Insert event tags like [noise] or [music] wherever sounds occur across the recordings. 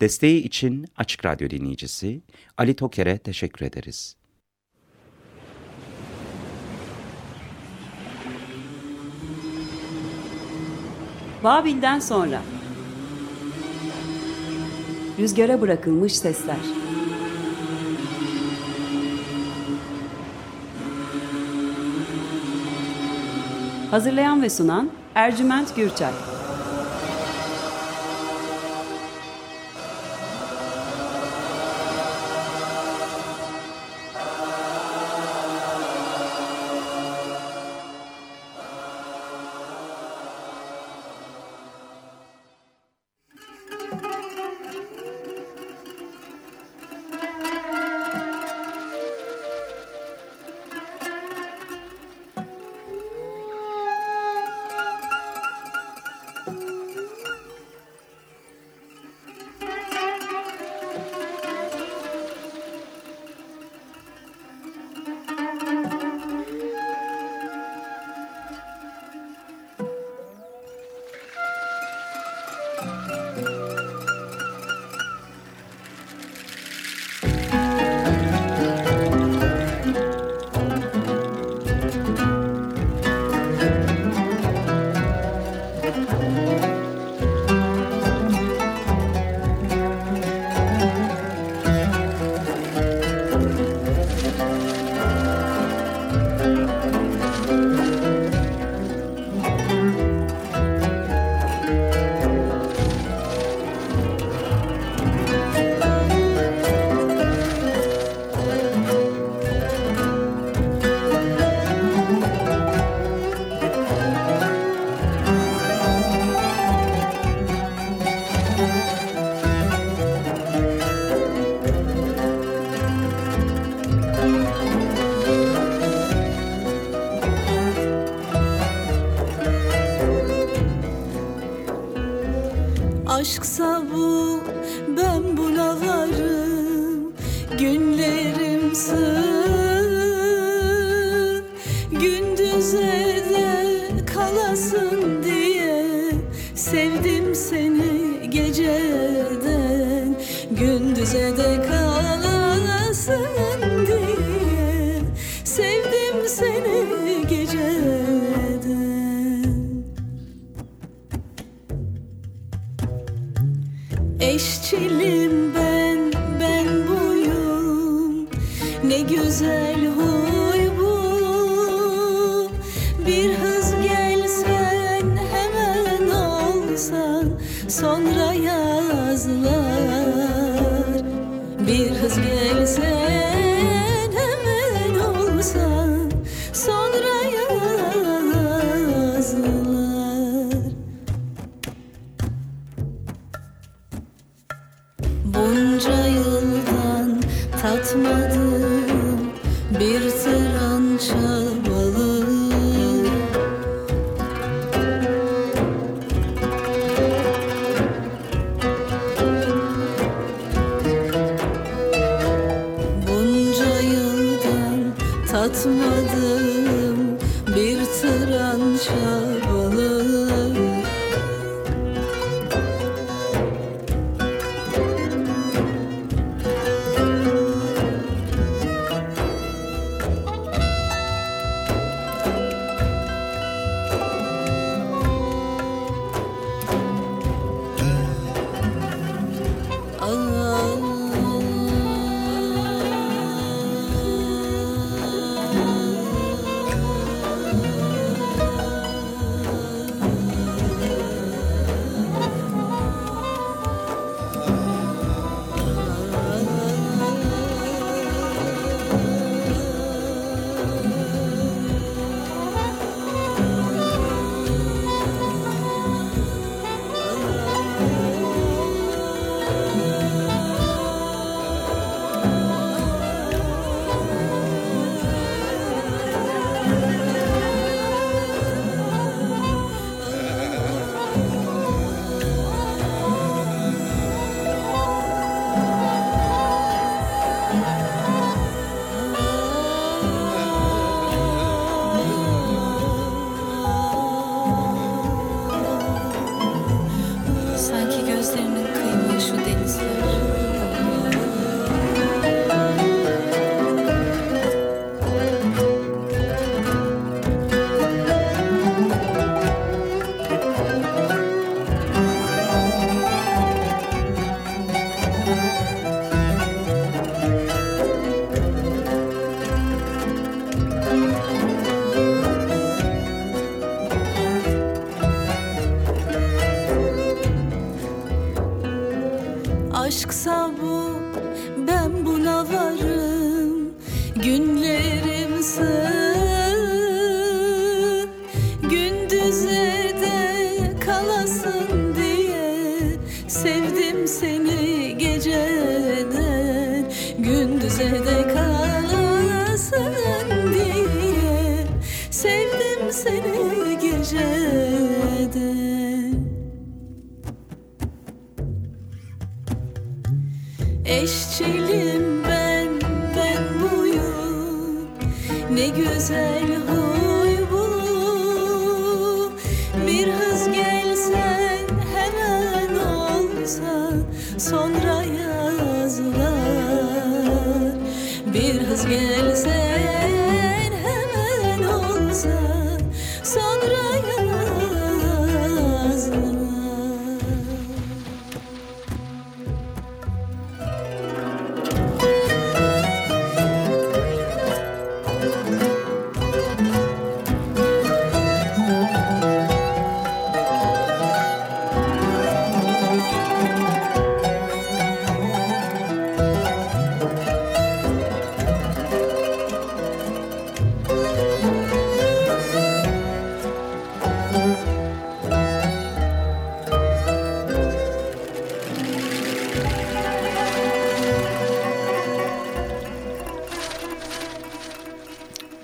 Desteği için Açık Radyo dinleyicisi Ali Toker'e teşekkür ederiz. Babil'den sonra. Rüzgara bırakılmış sesler. Hazırlayan ve sunan Ercüment Gürçay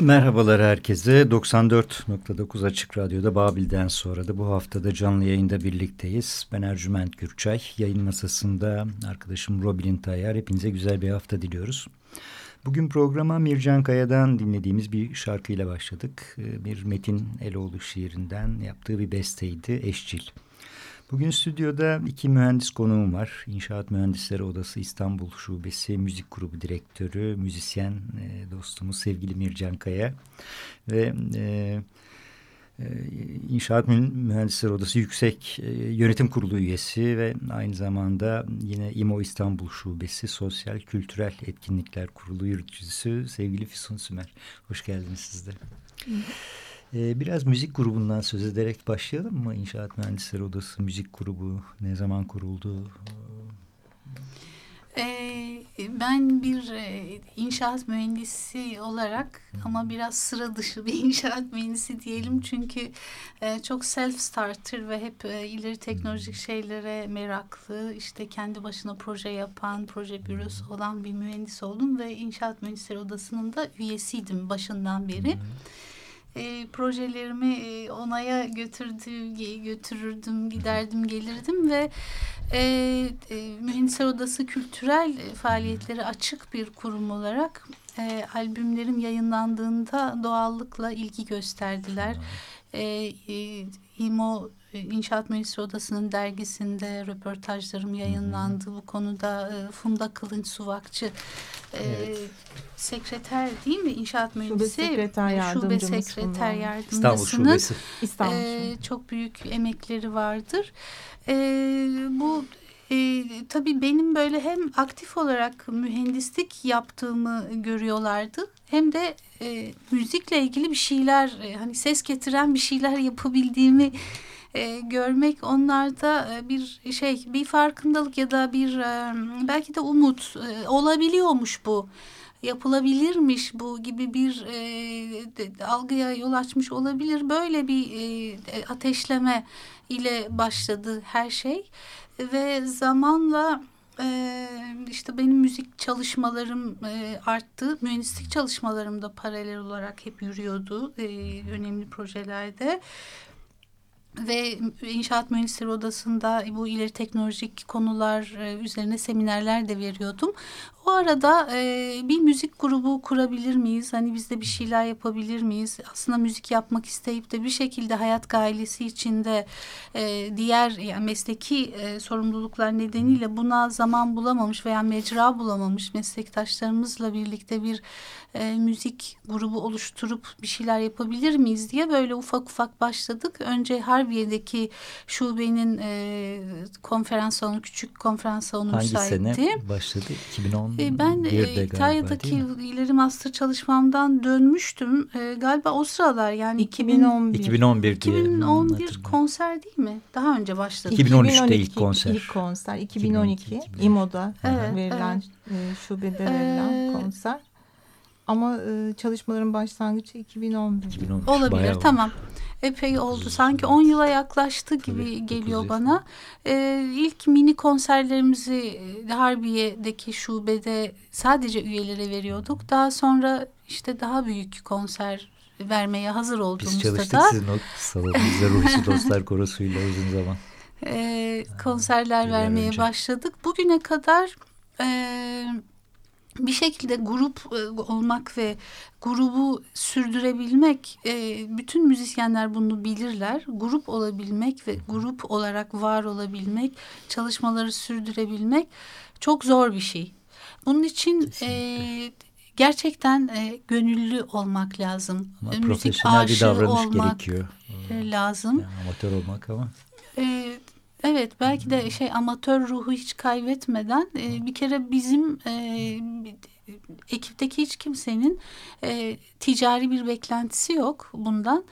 Merhabalar herkese. 94.9 Açık Radyo'da Babil'den sonra da bu haftada canlı yayında birlikteyiz. Ben Ercüment Gürçay. Yayın masasında arkadaşım Robin Tayyar. Hepinize güzel bir hafta diliyoruz. Bugün programa Mircan Kaya'dan dinlediğimiz bir şarkıyla başladık. Ee, bir Metin Eloğlu şiirinden yaptığı bir besteydi Eşcil. Bugün stüdyoda iki mühendis konuğum var. İnşaat Mühendisleri Odası İstanbul Şubesi Müzik Grubu Direktörü, müzisyen e, dostumuz sevgili Mircan Kaya ve e, e, İnşaat Mühendisleri Odası Yüksek e, Yönetim Kurulu üyesi ve aynı zamanda yine İMO İstanbul Şubesi Sosyal Kültürel Etkinlikler Kurulu yürütücüsü sevgili Füsun Sümer. Hoş geldiniz siz de. Hı. Ee, biraz müzik grubundan söz ederek başlayalım mı? İnşaat Mühendisleri Odası Müzik Grubu ne zaman kuruldu? Ee, ben bir e, inşaat mühendisi olarak ama biraz sıra dışı bir [laughs] inşaat mühendisi diyelim çünkü e, çok self starter ve hep e, ileri teknolojik şeylere meraklı işte kendi başına proje yapan proje bürosu olan bir mühendis oldum ve inşaat mühendisleri odasının da üyesiydim başından beri. Hmm e, projelerimi e, onaya götürdü, götürürdüm, giderdim, gelirdim ve e, e, Mühendisler Odası kültürel faaliyetleri açık bir kurum olarak e, albümlerim yayınlandığında doğallıkla ilgi gösterdiler. E, e, İMO İnşaat Mühendisleri Odası'nın dergisinde röportajlarım yayınlandı. Hı hı. Bu konuda e, Funda Kılınç Suvakçı e, evet. sekreter değil mi? İnşaat Mühendisi. Şube sekreter yardımcımız. Şube sekreter yardımcısının İstanbul Şubesi. İstanbul e, çok büyük emekleri vardır. E, bu e, tabii benim böyle hem aktif olarak mühendislik yaptığımı görüyorlardı hem de e, müzikle ilgili bir şeyler e, hani ses getiren bir şeyler yapabildiğimi e, görmek onlarda e, bir şey bir farkındalık ya da bir e, belki de umut e, olabiliyormuş bu yapılabilirmiş bu gibi bir e, algıya yol açmış olabilir. Böyle bir e, ateşleme ile başladı her şey ve zamanla e, işte benim müzik çalışmalarım e, arttı. Mühendislik çalışmalarım da paralel olarak hep yürüyordu e, önemli projelerde ve İnşaat Mühendisleri Odası'nda bu ileri teknolojik konular e, üzerine seminerler de veriyordum. O arada e, bir müzik grubu kurabilir miyiz? Hani biz de bir şeyler yapabilir miyiz? Aslında müzik yapmak isteyip de bir şekilde hayat gailesi içinde e, diğer yani mesleki e, sorumluluklar nedeniyle buna zaman bulamamış veya mecra bulamamış meslektaşlarımızla birlikte bir e, müzik grubu oluşturup bir şeyler yapabilir miyiz diye böyle ufak ufak başladık. Önce Harbiye'deki şubenin e, konferans salonu, küçük konferans salonu Hangi müsaitti. sene başladı? 2010 e, ben e, galiba, İtalya'daki mi? ileri master çalışmamdan dönmüştüm. E, galiba o sıralar yani 2011. 2011 diye 2011 hatırlıyorum. konser değil mi? Daha önce başladı. 2013'te ilk konser. İlk konser. 2012. 2012, İMO'da Evet, verilen e, şubede verilen Ee, konser. Ama e, çalışmaların başlangıcı 2011. 2013 Olabilir bayağı tamam. Epey oldu. Sanki 10 yıla yaklaştı gibi Tabii, geliyor bana. Ee, ilk mini konserlerimizi e, Harbiye'deki şubede sadece üyelere veriyorduk. Daha sonra işte daha büyük konser vermeye hazır Biz olduğumuzda çalıştık da sizin o salonunuzda Ruhsi [laughs] Dostlar Korosu'yla uzun zaman. e, konserler yıllar vermeye önce. başladık. Bugüne kadar e, bir şekilde grup e, olmak ve grubu sürdürebilmek, e, bütün müzisyenler bunu bilirler. Grup olabilmek ve grup olarak var olabilmek, çalışmaları sürdürebilmek çok zor bir şey. Bunun için e, gerçekten e, gönüllü olmak lazım. Ama E, Müzik profesyonel bir davranış olmak gerekiyor. e, lazım. Yani amatör olmak ama Ee, evet belki de şey amatör ruhu hiç kaybetmeden e, bir kere bizim e, ekipteki hiç kimsenin e, ticari bir beklentisi yok bundan.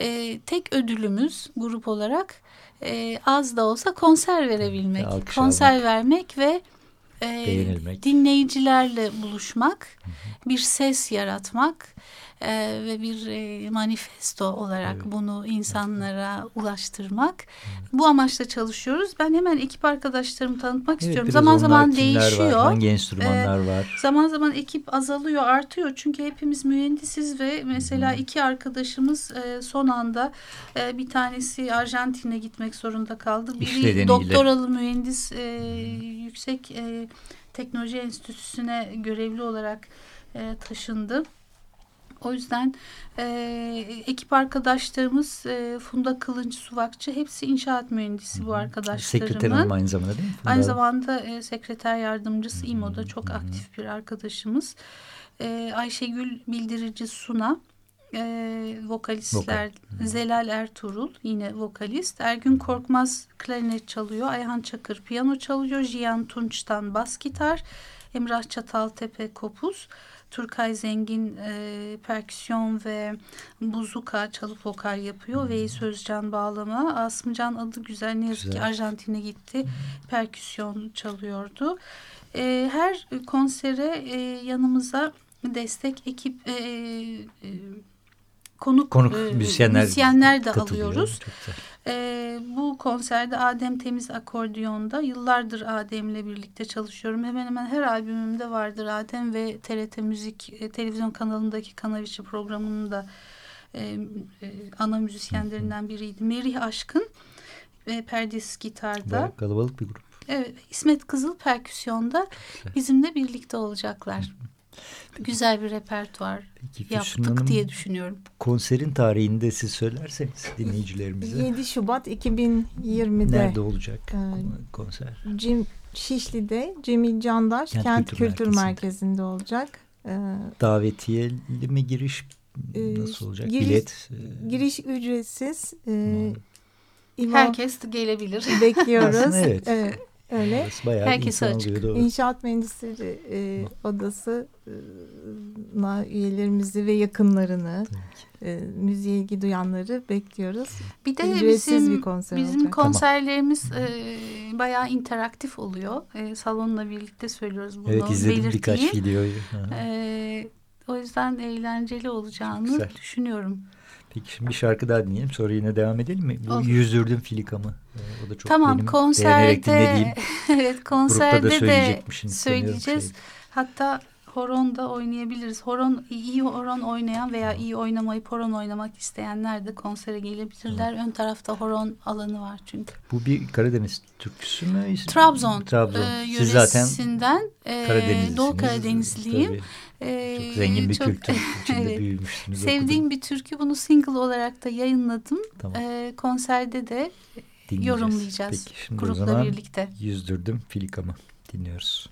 E, tek ödülümüz grup olarak e, az da olsa konser verebilmek, Ve alkış konser almak. vermek ve e, dinleyicilerle buluşmak, bir ses yaratmak e, ve bir e, manifesto olarak Evet. bunu insanlara ulaştırmak. Bu amaçla çalışıyoruz. Ben hemen ekip arkadaşlarımı tanıtmak Evet, istiyorum. Zaman zaman değişiyor. Var, hangi enstrümanlar var? Zaman zaman ekip azalıyor, artıyor. Çünkü hepimiz mühendisiz ve mesela iki arkadaşımız e, son anda e, bir tanesi Arjantin'e gitmek zorunda kaldı. Biri nedeniyle. doktoralı mühendis e, yüksek e, teknoloji enstitüsüne görevli olarak e, taşındı. O yüzden e, ekip arkadaşlarımız e, Funda Kılınç Suvakçı hepsi inşaat mühendisi bu arkadaşlarımın. Sekreter hanım aynı zamanda değil mi? Funda Aynı zamanda e, sekreter yardımcısı İMO'da çok aktif bir arkadaşımız. E, Ayşegül Bildirici Suna e, vokalistler. Zelal Ertuğrul yine vokalist. Ergün Korkmaz klarinet çalıyor. Ayhan Çakır piyano çalıyor. Jiyan Tunç'tan bas gitar. Emrah Çataltepe kopuz. Turkay Zengin e, perküsyon ve buzuka çalıp vokal yapıyor. Veys Özcan bağlama. Asımcan adı güzel. Ne yazık ki Güzel. Arjantin'e gitti. Perküsyon çalıyordu. E, her konsere e, yanımıza destek ekip e, e, konuk, Konuk e, müzisyenler, müzisyenler de alıyoruz. Çok güzel. Ee, bu konserde Adem Temiz akordiyonda yıllardır Adem'le birlikte çalışıyorum. Hemen hemen her albümümde vardır Adem ve TRT Müzik e, televizyon kanalındaki Kanaviçi programının da e, e, ana müzisyenlerinden biriydi. Merih Aşkın ve Perdis gitarda. Bayağı kalabalık bir grup. Evet, İsmet Kızıl perküsyonda bizimle birlikte olacaklar. Güzel bir repertuar Peki yaptık Hanım, diye düşünüyorum. Konserin tarihini de siz söylerseniz dinleyicilerimize. 7 Şubat 2020'de Nerede olacak Ee, konser? Cim, Şişli'de Cemil Candaş Kent Kent, Kültür Kültür, Merkezi'nde. Merkezi'nde olacak. Ee, Davetiyeli mi giriş Ee, nasıl olacak? giriş- Bilet e, giriş ücretsiz. Ee, İvo Herkes gelebilir. bekliyoruz. Aslında evet. evet. Öyle. orası bayağı Herkese insan açık. oluyor, doğru. İnşaat Mühendisleri e, Odası e, üyelerimizi ve yakınlarını e, müziğe ilgi duyanları bekliyoruz. Bir de Ücretsiz bizim bir konser bizim olacak. konserlerimiz e, bayağı interaktif oluyor. E, salonla birlikte söylüyoruz bunu. Evet izledim belirteyim. birkaç videoyu. E, o yüzden eğlenceli olacağını güzel. düşünüyorum. Peki şimdi bir şarkı daha dinleyelim sonra yine devam edelim mi? Bu Olur. Yüzdürdüm filikamı. Ee, O da çok tamam benim konserde [laughs] evet [laughs] konserde de söyleyeceğiz. şey. Hatta horon da oynayabiliriz. Horon iyi horon oynayan veya iyi oynamayıp horon oynamak isteyenler de konsere gelebilirler. Ön tarafta horon alanı var çünkü. Bu bir Karadeniz türküsü mü? Trabzon, Trabzon. e, Siz zaten e, Karadenizlisiniz. Doğu Karadenizliyim. E, çok zengin bir çok- kültür [laughs] içinde Evet. büyümüşsünüz. Sevdiğim bir türkü. Bunu single olarak da yayınladım. Tamam. E, konserde de Dinleyeceğiz. yorumlayacağız Peki şimdi o grupla zaman birlikte. Yüzdürdüm filikamı dinliyoruz.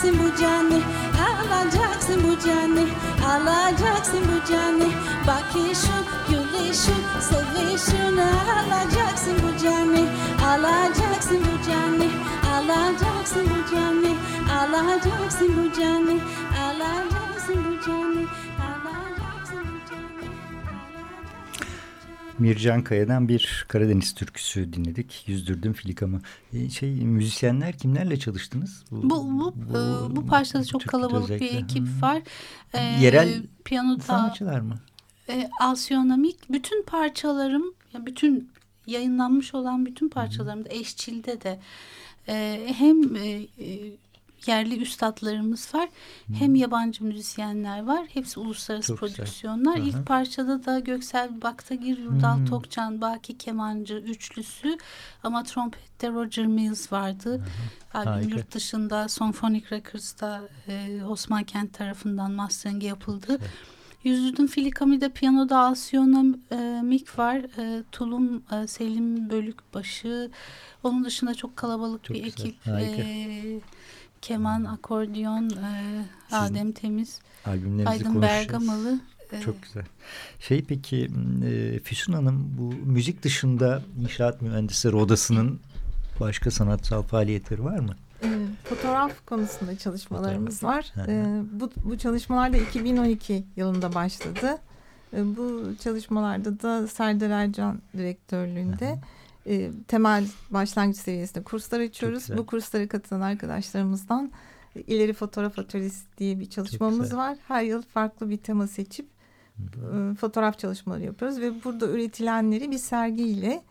Alacaksın bu canı Alacaksın bu canı Alacaksın bu canı Bakışın, gülüşün, sevişin Alacaksın bu canı Alacaksın bu canı Alacaksın bu canı Alacaksın bu canı Mircan Kaya'dan bir Karadeniz türküsü dinledik. Yüzdürdüm filikamı. E, şey müzisyenler kimlerle çalıştınız? Bu bu bu, bu parçada çok kalabalık bir özellikle. ekip Hı. var. Ee, Yerel piyanoda Sanatçılar mı? e, Alsiyonamik bütün parçalarım ya bütün yayınlanmış olan bütün parçalarımda eşçilde de e, hem e, e, yerli üstadlarımız var hem yabancı müzisyenler var. Hepsi uluslararası Çok prodüksiyonlar. İlk parçada da Göksel Baktagir, Yurdal Hmm. Tokcan, Baki Kemancı üçlüsü ama trompette Roger Mills vardı. Albüm Harika. yurt dışında Symphonic Records'ta e, Osman Kent tarafından mastering yapıldı. Yüzüdün Filikami'de piyanoda Alsiyona e, Mik var. E, Tulum e, Selim Bölükbaşı. Onun dışında çok kalabalık Çok bir güzel, ekip. harika. E, keman, akordeon, e, Adem Temiz, Aydın. Bergamalı. E, Çok güzel. Şey peki e, Füsun Hanım bu müzik dışında İnşaat Mühendisleri Odası'nın başka sanatsal faaliyetleri var mı? E, fotoğraf konusunda çalışmalarımız var. Hı hı. E, bu, bu çalışmalar da 2012 yılında başladı. E, bu çalışmalarda da Serdar Ercan direktörlüğünde e, temel başlangıç seviyesinde kurslar açıyoruz. Bu kurslara katılan arkadaşlarımızdan e, ileri fotoğraf atölyesi diye bir çalışmamız var. Her yıl farklı bir tema seçip e, fotoğraf çalışmaları yapıyoruz ve burada üretilenleri bir sergiyle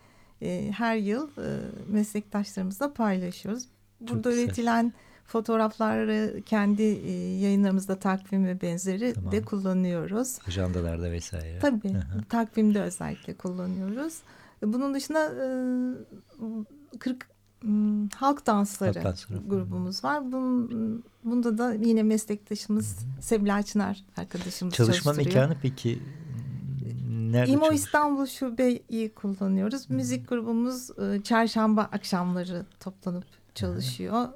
e, her yıl e, meslektaşlarımızla paylaşıyoruz. Burada güzel. üretilen fotoğrafları kendi e, yayınlarımızda takvim ve benzeri Tamam. de kullanıyoruz. Ajandalarda vesaire. Tabii takvimde özellikle kullanıyoruz. Bunun dışında e, 40 m, halk dansları Halk dansları. grubumuz var. Bunun, bunda da yine meslektaşımız Sevilay Çınar arkadaşımız Çalışma mekanı peki nerede İmo çalışıyor? İstanbul Şube'yi kullanıyoruz. Müzik grubumuz çarşamba akşamları toplanıp çalışıyor.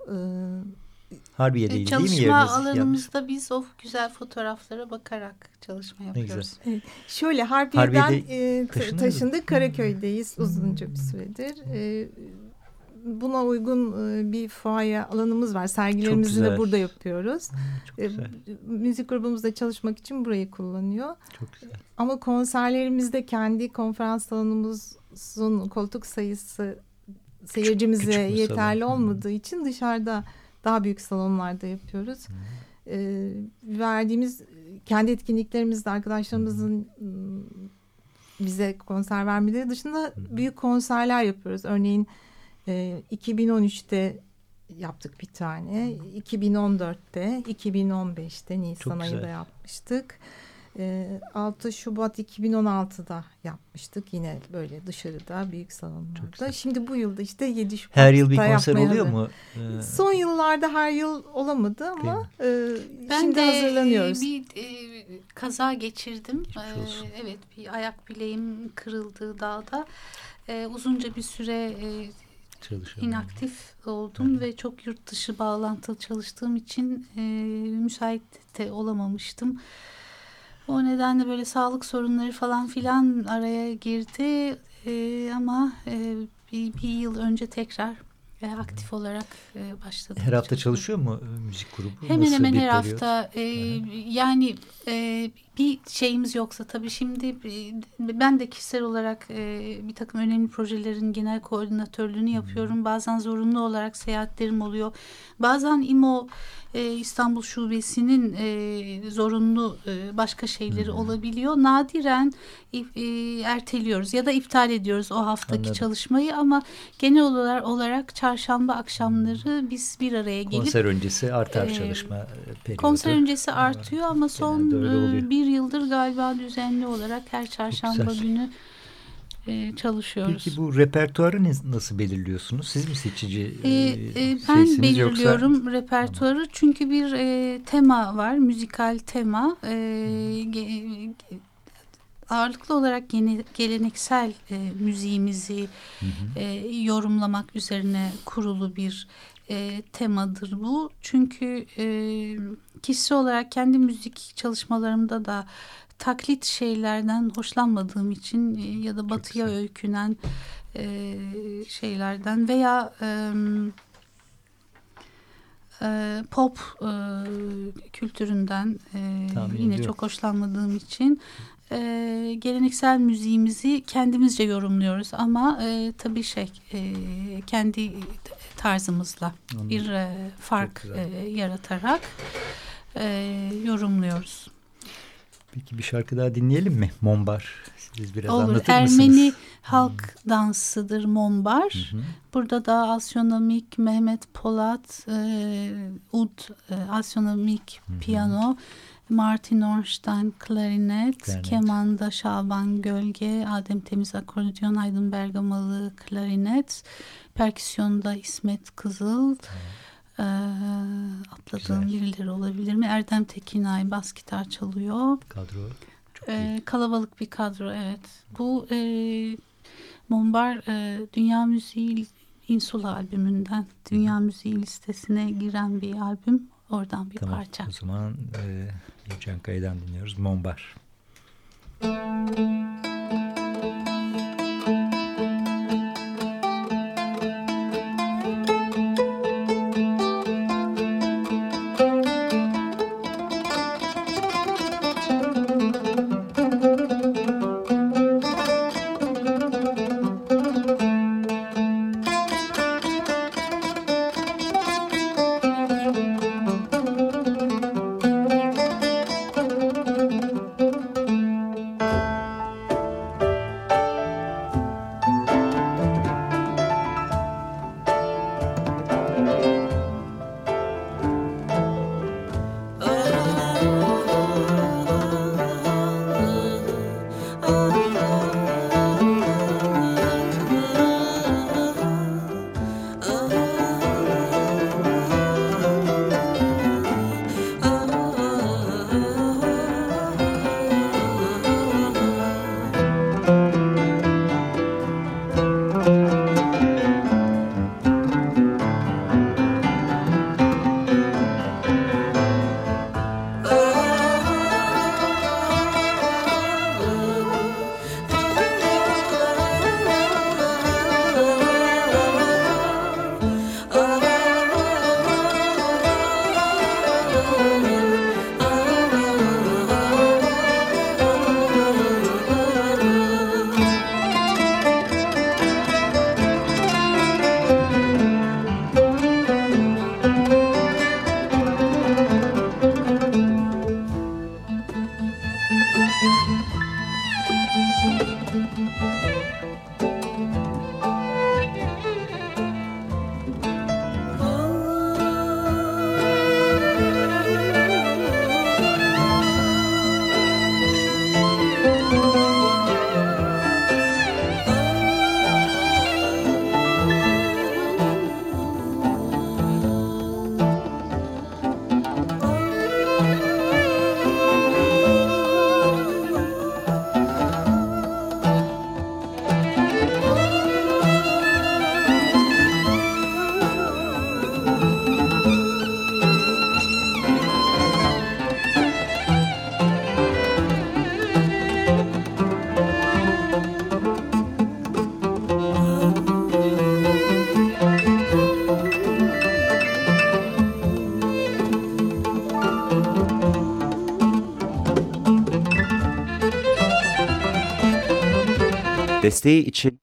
E, Harbiye'de e, değil mi çalışma alanımızda biz o güzel fotoğraflara bakarak çalışma yapıyoruz. Şöyle Harbiye'den Harbiye'de e, taşındık. Karaköy'deyiz uzunca bir süredir. E, buna uygun e, bir fuaya alanımız var. Sergilerimizi de burada yapıyoruz. Çok E, güzel. müzik grubumuzda çalışmak için burayı kullanıyor. Çok güzel. Ama konserlerimizde kendi konferans salonumuzun koltuk sayısı seyircimize yeterli olmadığı için dışarıda daha büyük salonlarda yapıyoruz. Ee, verdiğimiz kendi etkinliklerimizde arkadaşlarımızın ım, bize konser vermeleri dışında büyük konserler yapıyoruz. Örneğin e, 2013'te yaptık bir tane. 2014'te, 2015'te Nisan ayında yapmıştık. E, 6 Şubat 2016'da yapmıştık. Yine böyle dışarıda büyük salonlarda. Şimdi bu yılda işte 7 Şubat'ta Her yıl bir konser oluyor mu? Ee, Son yıllarda her yıl olamadı ama e, Ben şimdi de hazırlanıyoruz. bir e, kaza geçirdim. Ee, evet bir ayak bileğim kırıldı dağda. Ee, uzunca bir süre e, inaktif oldum ve çok yurt dışı bağlantılı çalıştığım için e, müsait de olamamıştım. O nedenle böyle sağlık sorunları falan filan araya girdi E, ama e, bir, bir yıl önce tekrar e, aktif olarak e, başladım. Her hafta çalışıyor mu e, müzik grubu? Hemen Nasıl hemen her periyot? hafta e, yani e, bir şeyimiz yoksa tabii şimdi e, ben de kişisel olarak e, bir takım önemli projelerin genel koordinatörlüğünü yapıyorum. Bazen zorunlu olarak seyahatlerim oluyor. Bazen İMO e, İstanbul Şubesi'nin e, zorunlu e, başka şeyleri olabiliyor. Nadiren e, erteliyoruz ya da iptal ediyoruz o haftaki Anladım. çalışmayı ama genel olarak, olarak çarşamba akşamları biz bir araya gelip Konser öncesi artar e, çalışma periyodu. Konser öncesi artıyor ama son oluyor. Bir yıldır galiba düzenli olarak her çarşamba günü e, çalışıyoruz. Peki bu repertuarı nasıl belirliyorsunuz? Siz mi seçici E, e, e, ben belirliyorum repertuarı çünkü bir e, tema var, müzikal tema. E, ge- ağırlıklı olarak yeni, geleneksel e, müziğimizi e, yorumlamak üzerine kurulu bir e, temadır bu. Çünkü e, kişisel olarak kendi müzik çalışmalarımda da taklit şeylerden hoşlanmadığım için e, ya da batıya öykünen e, şeylerden veya e, e, pop e, kültüründen e, Tahmin yine ediyorum. çok hoşlanmadığım için e, geleneksel müziğimizi kendimizce yorumluyoruz ama e, tabii şey e, kendi tarzımızla Anladım. bir e, fark e, yaratarak e, yorumluyoruz. Peki bir şarkı daha dinleyelim mi? Mombar. Siz biraz Olur. anlatır Ermeni mısınız? halk dansıdır mombar. Hı hı. Burada da asyonomik Mehmet Polat, e, ud, e, asyonomik piyano, Martin Ornstein klarinet, Klarinet. kemanda Şaban Gölge, Adem Temiz akordeon, Aydın Bergamalı klarinet, perküsyonda İsmet Kızıl, e, atladığım Güzel. birileri olabilir mi? Erdem Tekinay bas gitar çalıyor. Kadro çok Ee, iyi. kalabalık bir kadro evet. Bu e, Mombar e, Dünya Müziği Insula albümünden Dünya Müziği listesine giren bir albüm. Oradan bir Tamam. parça. O zaman e, Gülcan Kaya'dan dinliyoruz. Mombar. Thank Desteği için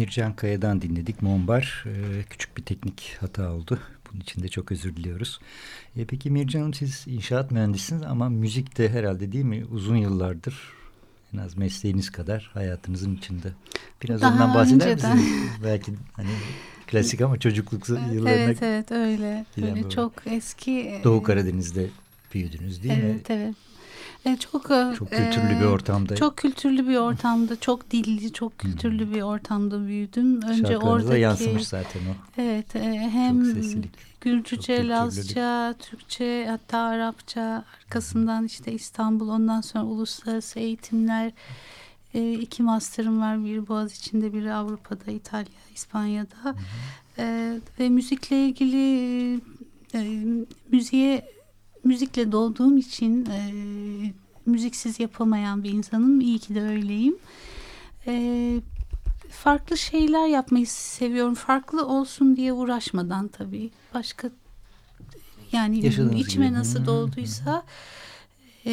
Mircan Kaya'dan dinledik. Mombar e, küçük bir teknik hata oldu. Bunun için de çok özür diliyoruz. E, peki Mircan siz inşaat mühendisiniz ama müzik de herhalde değil mi? Uzun yıllardır en az mesleğiniz kadar hayatınızın içinde. Biraz Daha ondan bahseder önceden. misiniz? Belki hani klasik ama çocukluk yıllarına Evet evet öyle. öyle böyle. çok eski. e, Doğu Karadeniz'de büyüdünüz değil mi? Evet evet. E, çok e, Çok kültürlü bir e, ortamda. Çok kültürlü bir ortamda, çok dilli, çok kültürlü bir ortamda büyüdüm. Önce oradaki yansımış zaten o. Evet, e, hem Gürcüce. Lazca, Türkçe, hatta Arapça, arkasından işte İstanbul, ondan sonra uluslararası eğitimler. E, iki master'ım var, biri Boğaziçi'nde, biri Avrupa'da, İtalya, İspanya'da. E, ve müzikle ilgili e, müziğe müzikle doğduğum için e, müziksiz yapamayan bir insanım. İyi ki de öyleyim. E, farklı şeyler yapmayı seviyorum. Farklı olsun diye uğraşmadan tabii. Başka yani Yaşadığınız içime gibi. nasıl dolduysa e,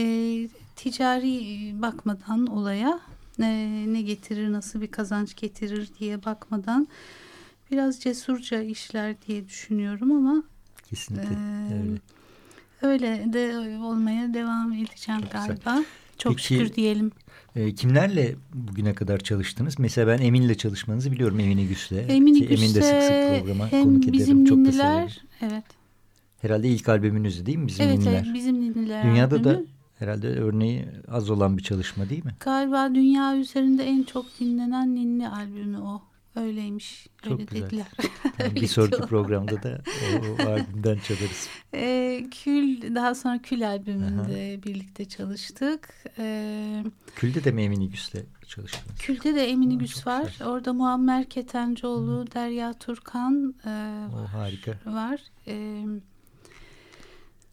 ticari bakmadan olaya e, ne getirir, nasıl bir kazanç getirir diye bakmadan biraz cesurca işler diye düşünüyorum ama Kesinlikle. Ee, öyle. Öyle de olmaya devam edeceğim Çok güzel. galiba. Çok Peki, şükür diyelim. E, kimlerle bugüne kadar çalıştınız? Mesela ben Emin'le çalışmanızı biliyorum Emine Güç'le. Emine Ki Emin de sık sık Güç'le programa konuk ederim. Çok da severim. evet. Herhalde ilk albümünüzdü değil mi bizim evet, ninniler? evet bizim ninniler Dünyada da albümü. herhalde örneği az olan bir çalışma değil mi? Galiba dünya üzerinde en çok dinlenen ninni albümü o. Öyleymiş. Çok Öyle güzel. dediler. Tamam, bir [laughs] sonraki programda da o, o albümden çalarız. [laughs] Ee, Kül daha sonra Kül albümünde birlikte çalıştık. Ee, Külde de mi Emine Güç'le çalıştınız? Kül'de de Emine Aa, çok var. güzel. Orada Muammer Ketencoğlu, Derya Turkan e, O harika. var. Ee,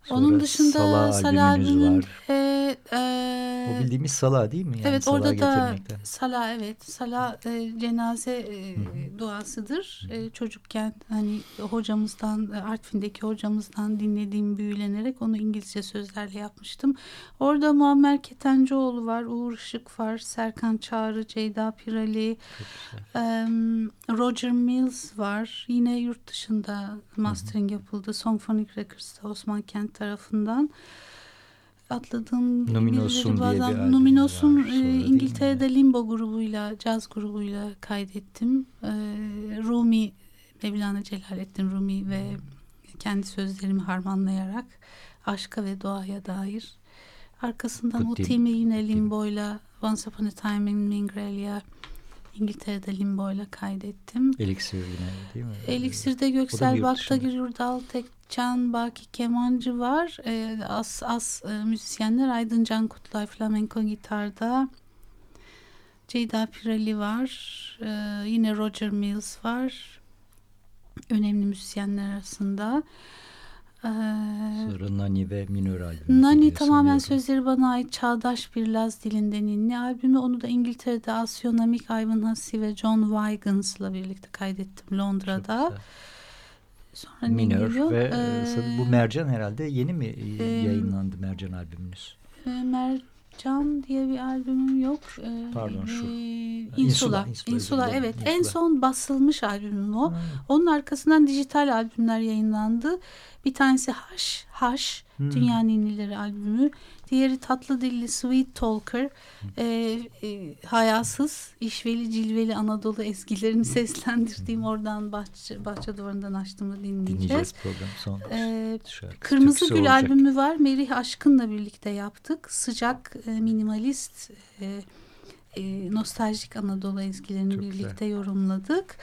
Sonra onun dışında Sala albümün var. e, e, O bildiğimiz Sala değil mi? Yani evet orada da. Sala evet Sala e, cenaze e, duasıdır. E, çocukken hani hocamızdan e, Artvin'deki hocamızdan dinlediğim büyülenerek onu İngilizce sözlerle yapmıştım. Orada Muammer Ketencoğlu var, Uğur Işık var, Serkan Çağrı, Ceyda Pirali, e, Roger Mills var. Yine yurt dışında mastering yapıldı. Songphonic Records'ta Osman Kent tarafından atladığım Numinosun diye bir bazen albüm Numinos'un var e? İngiltere'de Limbo grubuyla, caz grubuyla kaydettim. E, Rumi, Mevlana Celaleddin Rumi ve kendi sözlerimi harmanlayarak aşka ve doğaya dair. Arkasından Utimi yine Limbo'yla Once Upon a Time in Mingrel'ya İngiltere'de Limbo'yla kaydettim. Elixir yine değil mi? Elixir'de Göksel Baktagir? Yurdal Tekcan, Baki Kemancı var. Ee, as as e, müzisyenler Aydın Can Kutlay flamenco gitarda. Ceyda Pirali var. Ee, yine Roger Mills var. Önemli müzisyenler arasında. Ee, Sonra Nani ve Minör albümü. Nani tamamen sözleri bana ait çağdaş bir Laz dilinden ninni albümü. Onu da İngiltere'de Asyonomik, Ivan Hussey ve John Wygons'la birlikte kaydettim Londra'da. Sonra Minör ve Ee, e, bu Mercan herhalde yeni mi e, e, yayınlandı Mercan albümünüz? e, Mercan diye bir albümüm yok. Ee, Pardon, şu. e, Insula, Insula. Insula, Insula, evet. En Insula. son basılmış albümüm o. Ha, Onun arkasından dijital albümler yayınlandı. Bir tanesi Haş, Haş, Hmm. Dünya Ninnileri albümü. Diğeri Tatlı Dilli Sweet Talker, e, e, hayasız, işveli, cilveli Anadolu ezgilerini seslendirdiğim oradan bahçe, bahçe duvarından açtığımı dinleyeceğiz. dinleyeceğiz program son şarkı. Kırmızı Türküsü Gül olacak. albümü var. Merih Aşkın'la birlikte yaptık. Sıcak, e, minimalist, e, e, nostaljik Anadolu ezgilerini Çok güzel. birlikte yorumladık.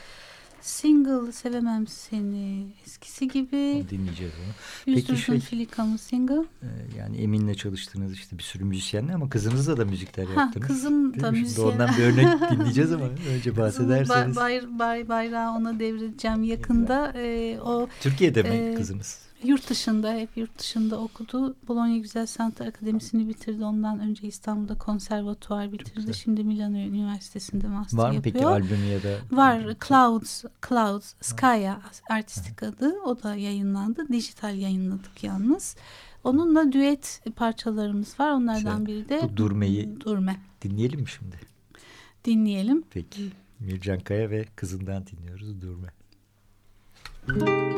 Single Sevemem Seni eskisi gibi. Onu dinleyeceğiz onu. Peki şey- Filikamı single. Ee, yani Emin'le çalıştığınız işte bir sürü müzisyenle ama kızınızla da müzikler Ha, yaptınız. kızım da müzisyen. Ondan bir örnek [laughs] dinleyeceğiz ama önce bahsederseniz. bay- bay- bayrağı ona devredeceğim yakında. E, o Türkiye'de mi Ee, kızınız? Yurt dışında hep yurt dışında okudu. Bologna Güzel Sanatlar Akademisi'ni bitirdi. Ondan önce İstanbul'da konservatuvar bitirdi. Şimdi Milano Üniversitesi'nde master Var mı yapıyor. peki albüm ya da? Var. Clouds, Clouds, Skya artistik adı. O da yayınlandı. Dijital yayınladık yalnız. Onunla düet parçalarımız var. Onlardan Güzel. biri de Bu Durme'yi- Durme. Dinleyelim mi şimdi? Dinleyelim. Peki. Mircan Kaya ve kızından dinliyoruz Durme. Dorme,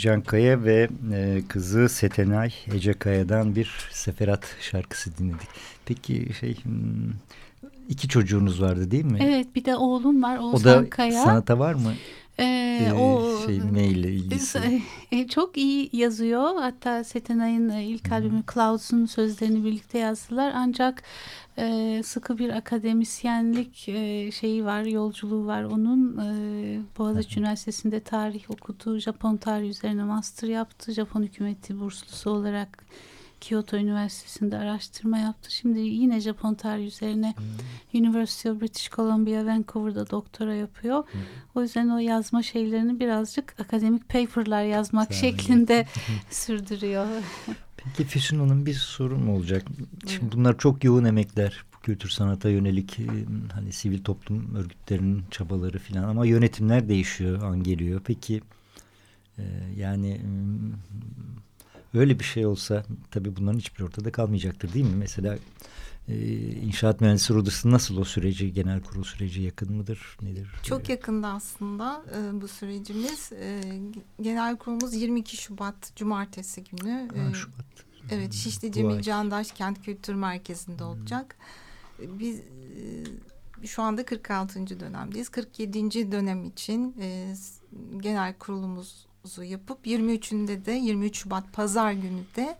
Can Kaya ve e, kızı Setenay Ece Kaya'dan bir Seferat şarkısı dinledik. Peki şey hmm, iki çocuğunuz vardı değil mi? Evet bir de oğlum var o Oğuzhan da Kaya. sanata var mı? Ee, Ee, o şey maille ilgisi. E, Çok iyi yazıyor. Hatta Setenay'ın e, ilk albümü Clouds'un sözlerini birlikte yazdılar. Ancak e, sıkı bir akademisyenlik e, şeyi var, yolculuğu var onun. E, Boğaziçi Üniversitesi'nde tarih okudu. Japon tarihi üzerine master yaptı. Japon hükümeti burslusu olarak Kyoto Üniversitesi'nde araştırma yaptı. Şimdi yine Japon tarihi üzerine University of British Columbia Vancouver'da doktora yapıyor. O yüzden o yazma şeylerini birazcık akademik paperlar yazmak Tahmin şeklinde [laughs] sürdürüyor. Peki Füsun Hanım bir sorun mu olacak? Şimdi bunlar çok yoğun emekler. Kültür sanata yönelik e, hani sivil toplum örgütlerinin çabaları falan ama yönetimler değişiyor an geliyor. Peki e, yani öyle bir şey olsa tabii bunların hiçbir ortada kalmayacaktır değil mi? Mesela e, inşaat mühendisleri odası nasıl o süreci genel kurul süreci yakın mıdır nedir? Çok yakında aslında e, bu sürecimiz. E, genel kurulumuz 22 Şubat Cumartesi günü. Ha, e, Şubat. Evet Şişli Bu Cemil. Candaş Kent Kültür Merkezi'nde olacak. Biz e, şu anda 46. dönemdeyiz. 47. dönem için e, genel kurulumuzu yapıp 23'ünde de 23 Şubat Pazar günü de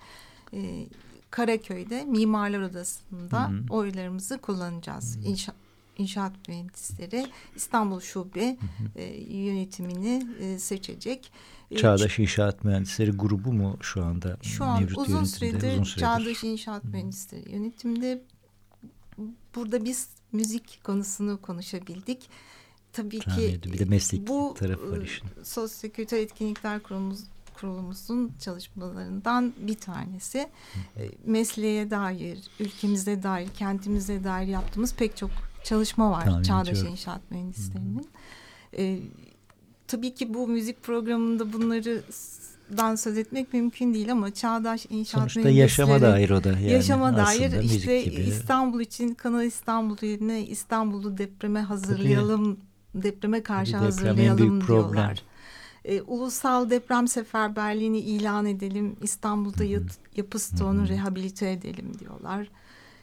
e, Karaköy'de Mimarlar Odası'nda Hı hı. oylarımızı kullanacağız. İnşa, inşaat mühendisleri İstanbul Şube e, yönetimini e, seçecek. E, Çağdaş İnşaat Mühendisleri grubu mu şu anda şu an mevcut uzun süredir, Uzun süredir. Çağdaş İnşaat Mühendisleri yönetimde burada biz müzik konusunu konuşabildik. Tabii ki. Bir de meslek bu tarafı var e, işin. Sosyokültür Etkinlikler Kurulumuz, kurulumuzun çalışmalarından bir tanesi. E, Mesleğe dair, ülkemize dair, kentimize dair yaptığımız pek çok çalışma var Tahmin Çağdaş ediyorum. İnşaat Mühendislerinin. E, tabii ki bu müzik programında bunları dan söz etmek mümkün değil ama Çağdaş İnşaat Sonuçta yaşama dair o da. Yani yaşama dair işte. İstanbul için Kanal İstanbul yerine İstanbul'u depreme hazırlayalım, depreme karşı Tabii deprem en hazırlayalım problem. diyorlar. E, ulusal deprem seferberliğini ilan edelim, İstanbul'da yat- yapı stoğunu rehabilite edelim diyorlar.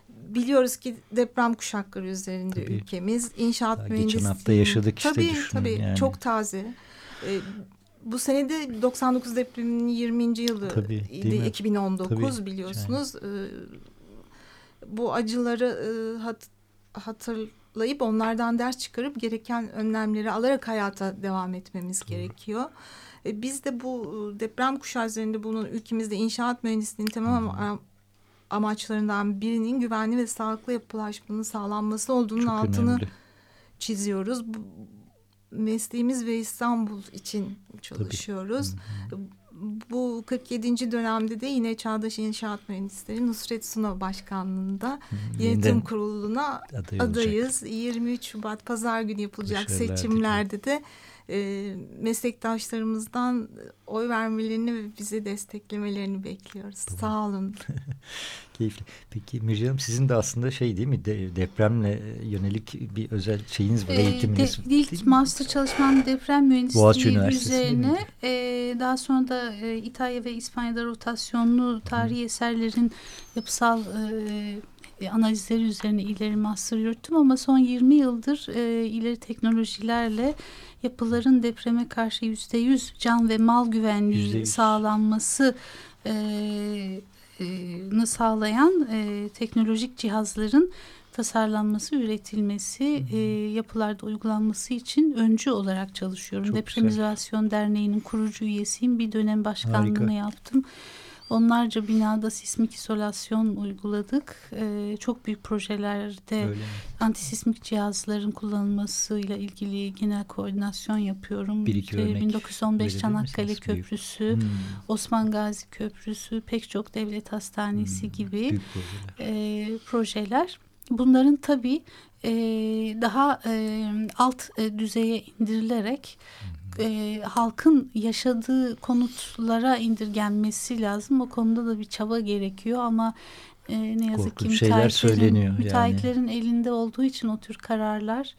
Biliyoruz ki deprem kuşakları üzerinde Tabii. ülkemiz inşaat Daha mühendisliği. geçen hafta yaşadık işte tabii, düşünün Tabii yani. çok taze. E, bu senede 99 depreminin 20. yılı Tabii, idi, değil mi? 2019 Tabii, biliyorsunuz. E, bu acıları e, hat, hatırlayıp onlardan ders çıkarıp gereken önlemleri alarak hayata devam etmemiz gerekiyor. E, biz de bu e, deprem kuşağı üzerinde bulunan ülkemizde inşaat mühendisliğinin temel ama- amaçlarından birinin güvenli ve sağlıklı yapılaşmanın sağlanması olduğunun Çok altını önemli. çiziyoruz. Bu, mesleğimiz ve İstanbul için çalışıyoruz. Bu 47. dönemde de yine Çağdaş İnşaat Mühendisleri Nusret Suna Başkanlığında yönetim kuruluna aday adayız. 23 Şubat Pazar günü yapılacak Başarılar seçimlerde de e, meslektaşlarımızdan oy vermelerini ve bizi desteklemelerini bekliyoruz. Sağ olun. [laughs] Keyifli. Peki Müjde Hanım sizin de aslında şey değil mi de, depremle yönelik bir özel şeyiniz var Ee, eğitiminiz. de- ilk mi? master çalışmam deprem mühendisliği üzerine e, daha sonra da e, İtalya ve İspanya'da rotasyonlu tarihi eserlerin yapısal e, analizleri üzerine ileri master yürüttüm ama son 20 yıldır e, ileri teknolojilerle yapıların depreme karşı yüzde yüz can ve mal güvenliği %100. sağlanması e, e, sağlayan e, teknolojik cihazların tasarlanması, üretilmesi, e, yapılarda uygulanması için öncü olarak çalışıyorum. Çok Depremizasyon Derneği'nin kurucu üyesiyim. Bir dönem başkanlığını Harika. yaptım. Onlarca binada sismik izolasyon uyguladık. E, çok büyük projelerde Öyle mi? antisismik cihazların kullanılmasıyla ilgili genel koordinasyon yapıyorum. Bir iki İşte örnek 1915 verebilir Çanakkale misiniz? Büyük. Köprüsü, Hmm, Osman Gazi Köprüsü, pek çok devlet hastanesi hmm, gibi Büyük projeler. e, projeler. Bunların tabii e, daha e, alt e, düzeye indirilerek e, halkın yaşadığı konutlara indirgenmesi lazım. O konuda da bir çaba gerekiyor ama e, ne yazık Korkunç ki şeyler müteahhitlerin, söyleniyor yani. müteahhitlerin elinde olduğu için o tür kararlar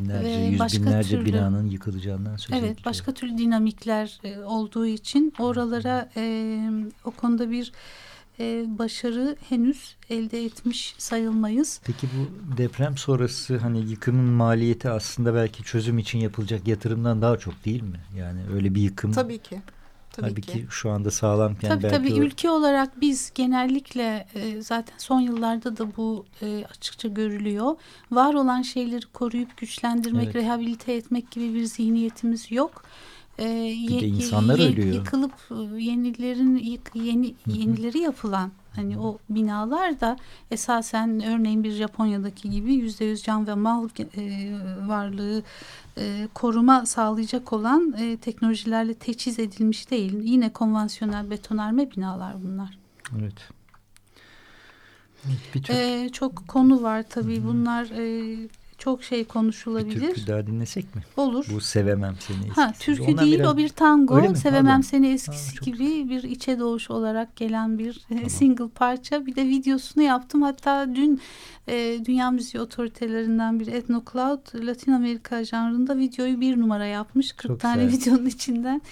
Binlerce, Ve yüz başka binlerce türlü- binanın yıkılacağından söz Evet, ediliyor. başka türlü dinamikler e, olduğu için oralara e, o konuda bir e, başarı henüz elde etmiş sayılmayız. Peki bu deprem sonrası hani yıkımın maliyeti aslında belki çözüm için yapılacak yatırımdan daha çok değil mi? Yani öyle bir yıkım. Tabii ki. Tabii Halbuki ki. şu anda sağlamken tabii belki tabii o- ülke olarak biz genellikle e, zaten son yıllarda da bu e, açıkça görülüyor. Var olan şeyleri koruyup güçlendirmek, Evet. rehabilite etmek gibi bir zihniyetimiz yok. E, Bir de insanlar ye- ölüyor. Yıkılıp e, yenilerin yık, yeni yenileri yapılan hani o binalar da esasen örneğin bir Japonya'daki gibi yüzde yüz can ve mal e, varlığı e, koruma sağlayacak olan e, teknolojilerle teçhiz edilmiş değil. Yine konvansiyonel betonarme binalar bunlar. Evet. Evet, Bir, tür, E, çok konu var tabii bunlar e, çok şey bir konuşulabilir. türkü daha dinlesek mi? Olur. Bu sevemem seni eskisi. Ha, türkü Ondan değil biraz- o bir tango. Sevemem Pardon. seni eskisi çok gibi bir içe doğuş olarak gelen bir e, single parça. Bir de videosunu yaptım. Hatta dün e, Dünya Müziği Otoritelerinden bir Ethno Cloud Latin Amerika janrında videoyu bir numara yapmış. 40 Çok tane güzel. videonun içinden.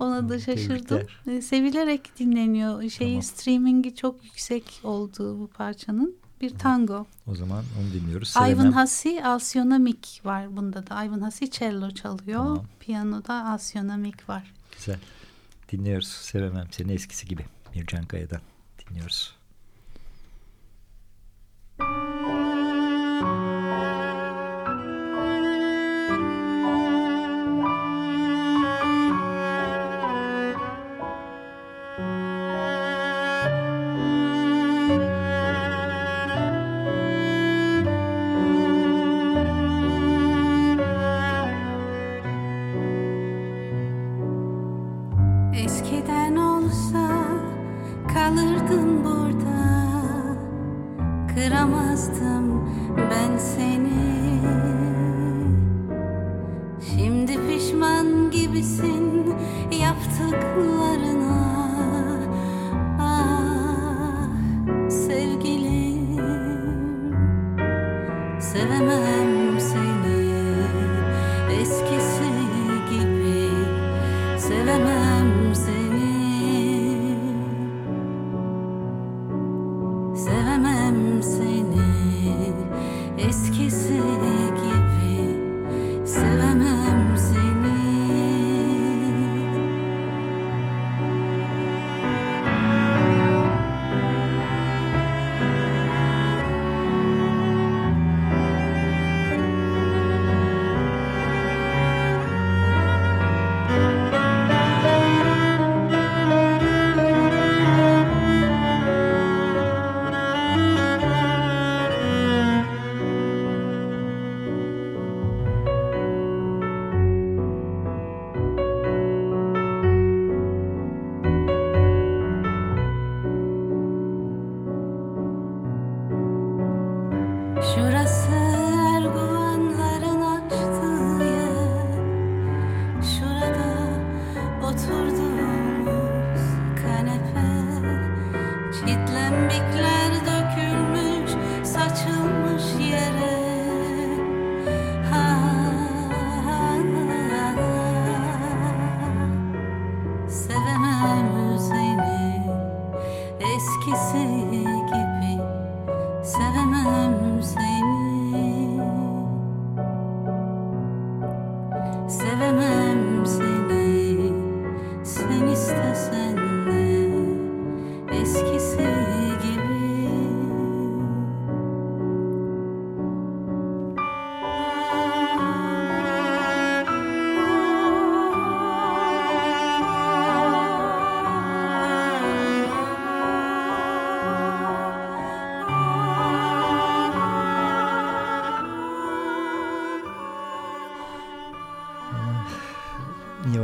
Ona da Hı, şaşırdım. tebrikler. E, sevilerek dinleniyor. Şeyi Tamam. streamingi çok yüksek oldu bu parçanın. Bir tango. O zaman onu dinliyoruz. Ivan Sevemem. Hasi Alsionomik var bunda da. Ivan Hasi cello çalıyor. Tamam. Piyanoda Alsionomik var. Güzel. Dinliyoruz. Sevemem seni eskisi gibi. Mircan Kaya'dan dinliyoruz. Eskiden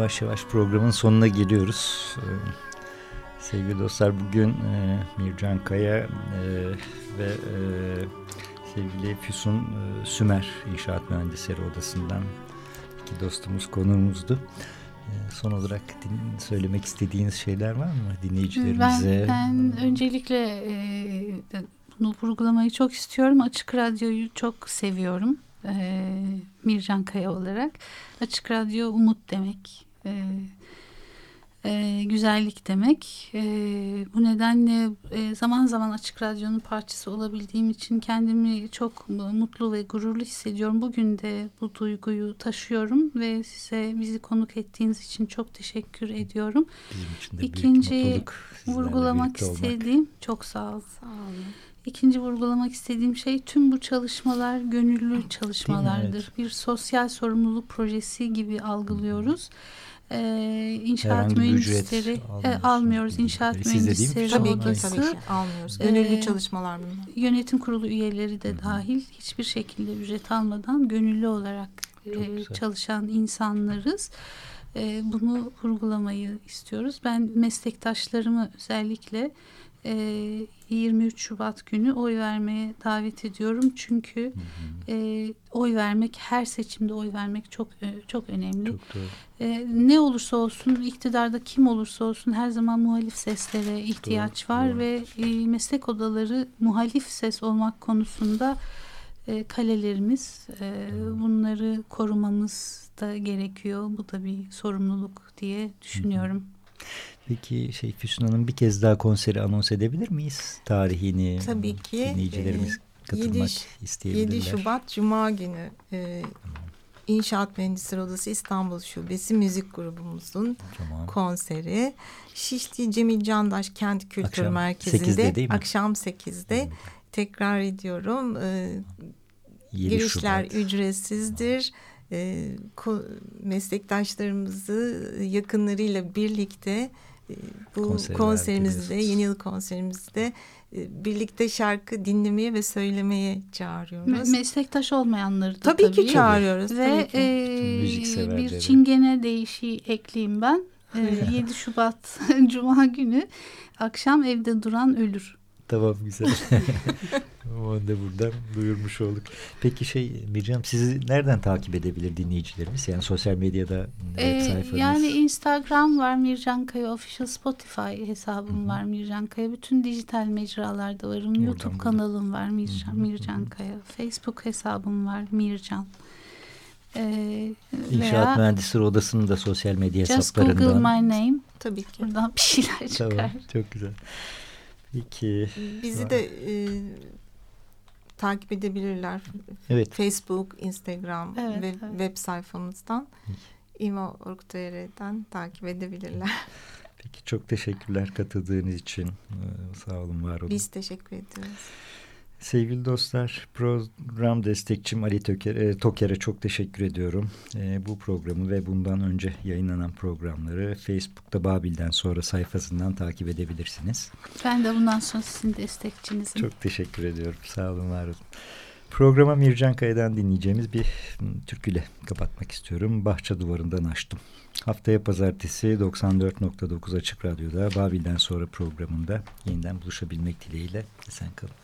Yavaş yavaş programın sonuna geliyoruz. Ee, sevgili dostlar bugün e, Mircan Kaya e, ve e, sevgili Füsun e, Sümer İnşaat Mühendisleri Odası'ndan iki dostumuz konuğumuzdu. son olarak söylemek istediğiniz şeyler var mı dinleyicilerimize? Ben, ben öncelikle e, bunu vurgulamayı çok istiyorum. Açık Radyo'yu çok seviyorum. E, Mircan Kaya olarak. Açık Radyo umut demek. E, e, güzellik demek. E, bu nedenle e, zaman zaman Açık Radyo'nun parçası olabildiğim için kendimi çok mutlu ve gururlu hissediyorum. Bugün de bu duyguyu taşıyorum ve size bizi konuk ettiğiniz için çok teşekkür ediyorum. Bizim için de İkinci vurgulamak istediğim çok sağ ol. Sağ olun. İkinci vurgulamak istediğim şey tüm bu çalışmalar gönüllü çalışmalardır. Evet. Bir sosyal sorumluluk projesi gibi algılıyoruz. Ee, inşaat Herhangi mühendisleri e, almıyoruz. İnşaat Siz mühendisleri tabii odası. Ki, tabii ki almıyoruz. Gönüllü ee, çalışmalar bunlar. Yönetim kurulu üyeleri de dahil hiçbir şekilde ücret almadan gönüllü olarak e, çalışan insanlarız. E, bunu vurgulamayı istiyoruz. Ben meslektaşlarımı özellikle 23 e, Şubat günü oy vermeye davet ediyorum. Çünkü E, oy vermek her seçimde oy vermek çok çok önemli. Çok E, ne olursa olsun iktidarda kim olursa olsun her zaman muhalif seslere ihtiyaç doğru, var doğru. ve e, meslek odaları muhalif ses olmak konusunda e, kalelerimiz. E, bunları korumamız da gerekiyor. Bu da bir sorumluluk diye düşünüyorum. Hı hı. Peki şey Füsun Hanım bir kez daha konseri anons edebilir miyiz? Tarihini Tabii ki. dinleyicilerimiz e, katılmak 7, isteyebilirler. 7 Şubat Cuma günü e, İnşaat Mühendisleri Odası İstanbul Şubesi müzik grubumuzun tamam. konseri. Şişli Cemil Candaş Kent Kültür akşam Merkezi'nde 8'de değil mi? akşam 8'de evet. tekrar ediyorum. E, girişler Şubat. ücretsizdir. E, meslektaşlarımızı yakınlarıyla birlikte bu Konserler konserimizde, yeni yıl konserimizde e, birlikte şarkı dinlemeye ve söylemeye çağırıyoruz. meslektaş olmayanları da tabii, tabii ki çağırıyoruz. Ve tabii ki. E, bir çingene değişiği ekleyeyim ben. E, 7 Şubat [laughs] Cuma günü akşam evde duran ölür. Tamam güzel. [laughs] Onu da buradan duyurmuş olduk. Peki şey Mircam sizi nereden takip edebilir dinleyicilerimiz? Yani sosyal medyada ee, sayfanız. Yani Instagram var Mircan Kaya Official Spotify hesabım Hı-hı. var Mircan Kaya. Bütün dijital mecralarda varım. Oradan YouTube burada. kanalım var Mircan, Mircan Kaya. Facebook hesabım var Mircan. Ee, İnşaat Mühendisleri Odası'nın da sosyal medya just hesaplarından. Just Google my name. Tabii ki. Buradan bir şeyler çıkar. Tamam, çok güzel. Peki. Bizi de e, takip edebilirler. Evet. Facebook, Instagram evet, ve evet. web sayfamızdan imo.org.tr'den takip edebilirler. Peki çok teşekkürler katıldığınız için. Ee, sağ olun, var olun. Biz teşekkür ediyoruz. Sevgili dostlar, program destekçim Ali Töker, e, Toker'e çok teşekkür ediyorum. E, bu programı ve bundan önce yayınlanan programları Facebook'ta Babil'den sonra sayfasından takip edebilirsiniz. Ben de bundan sonra sizin destekçinizim. Çok teşekkür ediyorum. Sağ olun, var olun. Programa Mircan Kaya'dan dinleyeceğimiz bir türküyle kapatmak istiyorum. Bahçe duvarından açtım. Haftaya pazartesi 94.9 Açık Radyo'da Babil'den sonra programında yeniden buluşabilmek dileğiyle. Sen kalın.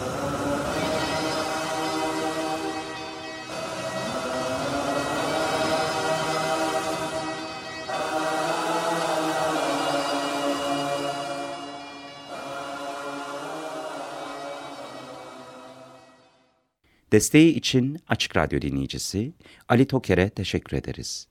Desteği için Açık Radyo dinleyicisi Ali Toker'e teşekkür ederiz.